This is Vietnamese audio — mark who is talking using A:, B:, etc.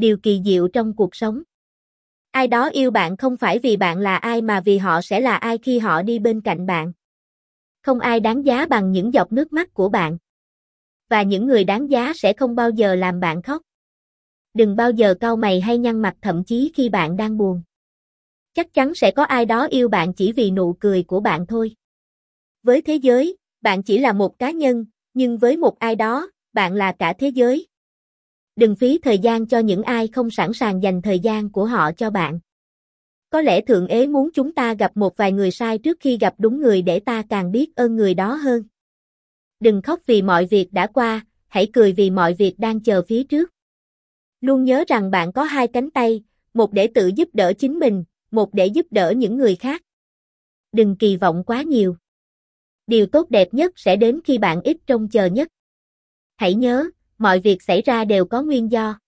A: Điều kỳ diệu trong cuộc sống. Ai đó yêu bạn không phải vì bạn là ai mà vì họ sẽ là ai khi họ đi bên cạnh bạn. Không ai đáng giá bằng những giọt nước mắt của bạn. Và những người đáng giá sẽ không bao giờ làm bạn khóc. Đừng bao giờ cau mày hay nhăn mặt thậm chí khi bạn đang buồn. Chắc chắn sẽ có ai đó yêu bạn chỉ vì nụ cười của bạn thôi. Với thế giới, bạn chỉ là một cá nhân, nhưng với một ai đó, bạn là cả thế giới. Đừng phí thời gian cho những ai không sẵn sàng dành thời gian của họ cho bạn. Có lẽ Thượng Ế muốn chúng ta gặp một vài người sai trước khi gặp đúng người để ta càng biết ơn người đó hơn. Đừng khóc vì mọi việc đã qua, hãy cười vì mọi việc đang chờ phía trước. Luôn nhớ rằng bạn có hai cánh tay, một để tự giúp đỡ chính mình, một để giúp đỡ những người khác. Đừng kỳ vọng quá nhiều. Điều tốt đẹp nhất sẽ đến khi bạn ít trông chờ nhất. Hãy nhớ, mọi việc xảy ra đều có nguyên do.